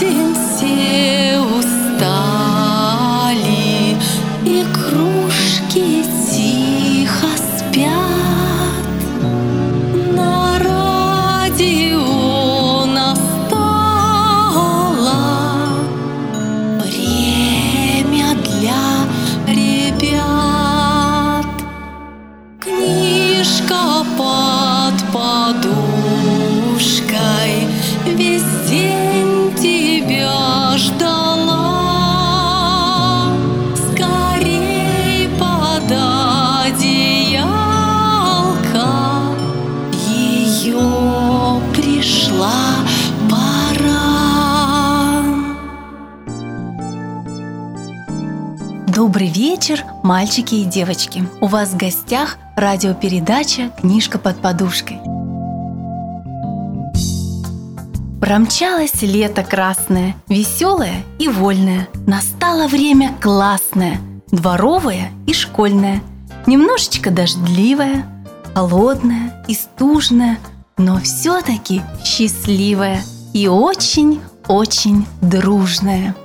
день пришла пора. Добрый вечер, мальчики и девочки! У вас в гостях радиопередача «Книжка под подушкой». Промчалось лето красное, веселое и вольное. Настало время классное, дворовое и школьное. Немножечко дождливое, холодное и стужное, но все-таки счастливое и очень-очень дружное.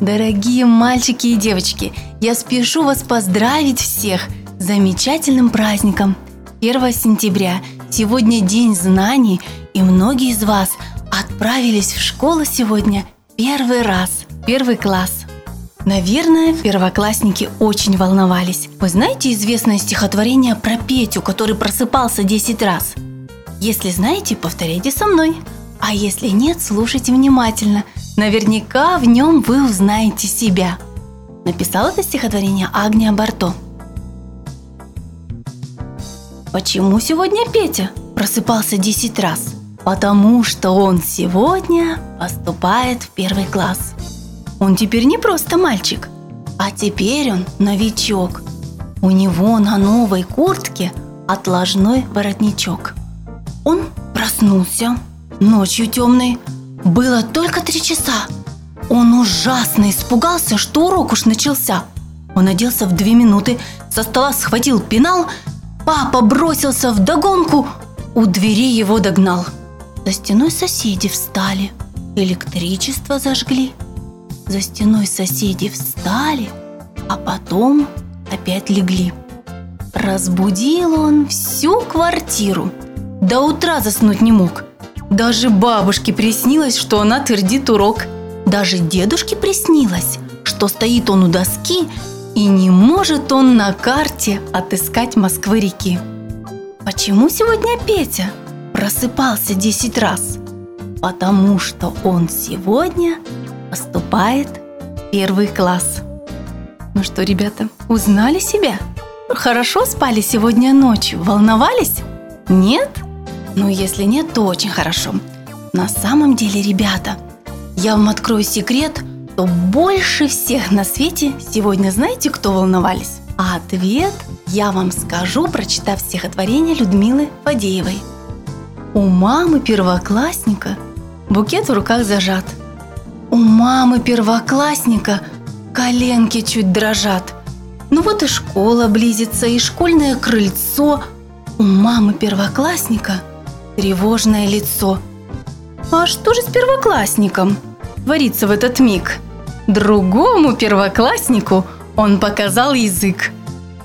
Дорогие мальчики и девочки, я спешу вас поздравить всех с замечательным праздником. 1 сентября. Сегодня День знаний, и многие из вас отправились в школу сегодня первый раз, первый класс. Наверное, первоклассники очень волновались. Вы знаете известное стихотворение про Петю, который просыпался 10 раз? Если знаете, повторяйте со мной. А если нет, слушайте внимательно. Наверняка в нем вы узнаете себя. Написал это стихотворение Агния Барто. Почему сегодня Петя просыпался 10 раз? Потому что он сегодня поступает в первый класс. Он теперь не просто мальчик, а теперь он новичок. У него на новой куртке отложной воротничок. Он проснулся ночью темной. Было только три часа. Он ужасно испугался, что урок уж начался. Он оделся в две минуты, со стола схватил пенал. Папа бросился в догонку, у двери его догнал. За стеной соседи встали, электричество зажгли. За стеной соседи встали, а потом опять легли. Разбудил он всю квартиру. До утра заснуть не мог. Даже бабушке приснилось, что она твердит урок. Даже дедушке приснилось, что стоит он у доски и не может он на карте отыскать Москвы-реки. Почему сегодня Петя просыпался 10 раз? Потому что он сегодня поступает в первый класс. Ну что, ребята, узнали себя? Хорошо спали сегодня ночью? Волновались? Нет? Ну, если нет, то очень хорошо. На самом деле, ребята, я вам открою секрет, то больше всех на свете сегодня знаете, кто волновались? А ответ я вам скажу, прочитав стихотворение Людмилы Фадеевой. У мамы первоклассника букет в руках зажат. У мамы первоклассника коленки чуть дрожат. Ну вот и школа близится, и школьное крыльцо. У мамы первоклассника тревожное лицо. А что же с первоклассником? Творится в этот миг. Другому первокласснику он показал язык.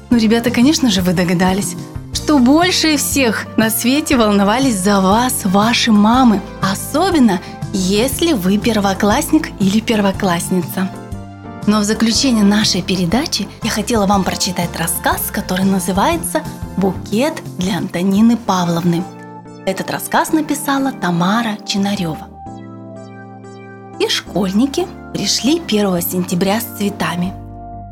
Ну, ребята, конечно же, вы догадались, что больше всех на свете волновались за вас ваши мамы. Особенно, если вы первоклассник или первоклассница. Но в заключение нашей передачи я хотела вам прочитать рассказ, который называется «Букет для Антонины Павловны». Этот рассказ написала Тамара Чинарева. И школьники пришли 1 сентября с цветами.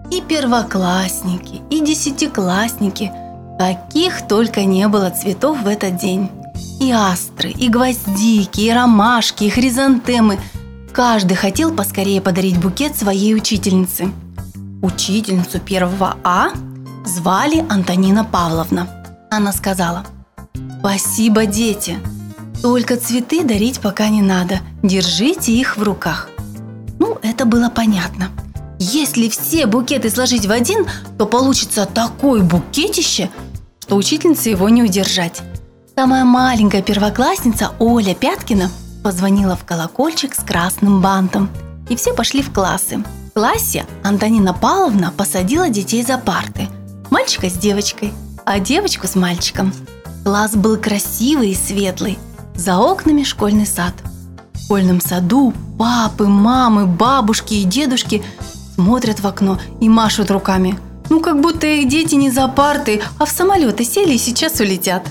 И первоклассники, и десятиклассники, каких только не было цветов в этот день. И астры, и гвоздики, и ромашки, и хризантемы. Каждый хотел поскорее подарить букет своей учительнице. Учительницу первого А звали Антонина Павловна. Она сказала, «Спасибо, дети, только цветы дарить пока не надо, держите их в руках. Ну, это было понятно. Если все букеты сложить в один, то получится такое букетище, что учительнице его не удержать. Самая маленькая первоклассница Оля Пяткина позвонила в колокольчик с красным бантом, и все пошли в классы. В классе Антонина Павловна посадила детей за парты. Мальчика с девочкой, а девочку с мальчиком. Класс был красивый и светлый. За окнами школьный сад. В школьном саду папы, мамы, бабушки и дедушки смотрят в окно и машут руками. Ну, как будто их дети не за парты, а в самолеты сели и сейчас улетят.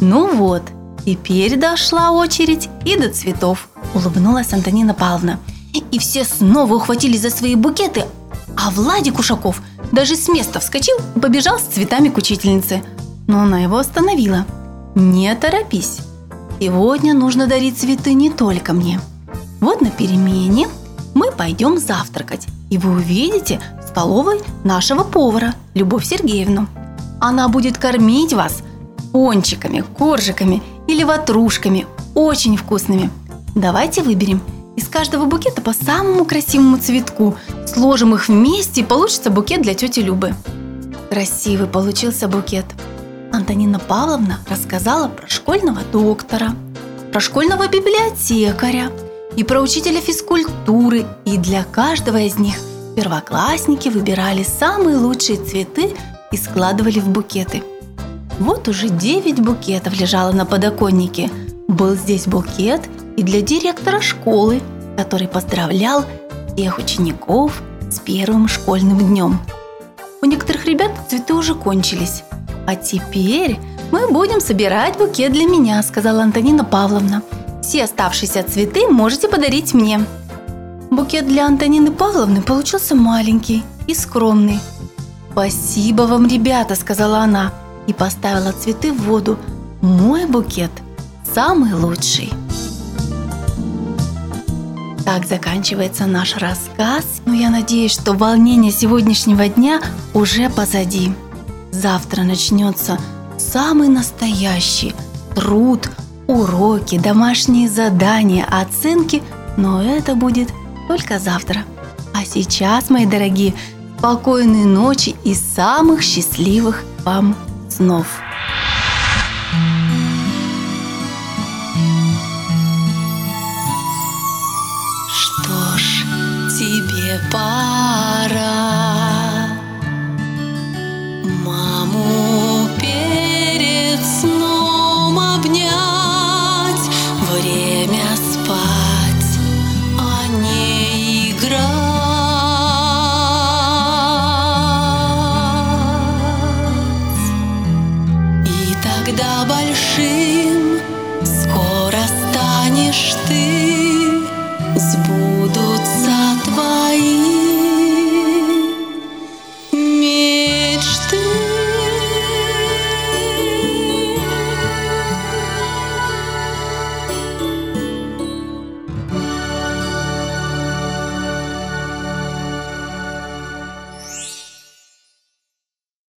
Ну вот, теперь дошла очередь и до цветов, улыбнулась Антонина Павловна. И все снова ухватились за свои букеты, а Владик Ушаков даже с места вскочил и побежал с цветами к учительнице. Но она его остановила. «Не торопись. Сегодня нужно дарить цветы не только мне. Вот на перемене мы пойдем завтракать, и вы увидите в столовой нашего повара Любовь Сергеевну. Она будет кормить вас пончиками, коржиками или ватрушками, очень вкусными. Давайте выберем из каждого букета по самому красивому цветку, сложим их вместе и получится букет для тети Любы. Красивый получился букет. Антонина Павловна рассказала про школьного доктора, про школьного библиотекаря и про учителя физкультуры, и для каждого из них первоклассники выбирали самые лучшие цветы и складывали в букеты – вот уже девять букетов лежало на подоконнике. Был здесь букет и для директора школы, который поздравлял всех учеников с первым школьным днем. У некоторых ребят цветы уже кончились. А теперь мы будем собирать букет для меня, сказала Антонина Павловна. Все оставшиеся цветы можете подарить мне. Букет для Антонины Павловны получился маленький и скромный. «Спасибо вам, ребята», — сказала она и поставила цветы в воду. Мой букет самый лучший. Так заканчивается наш рассказ, но я надеюсь, что волнение сегодняшнего дня уже позади. Завтра начнется самый настоящий труд, уроки, домашние задания, оценки, но это будет только завтра. А сейчас, мои дорогие, спокойной ночи и самых счастливых вам снов.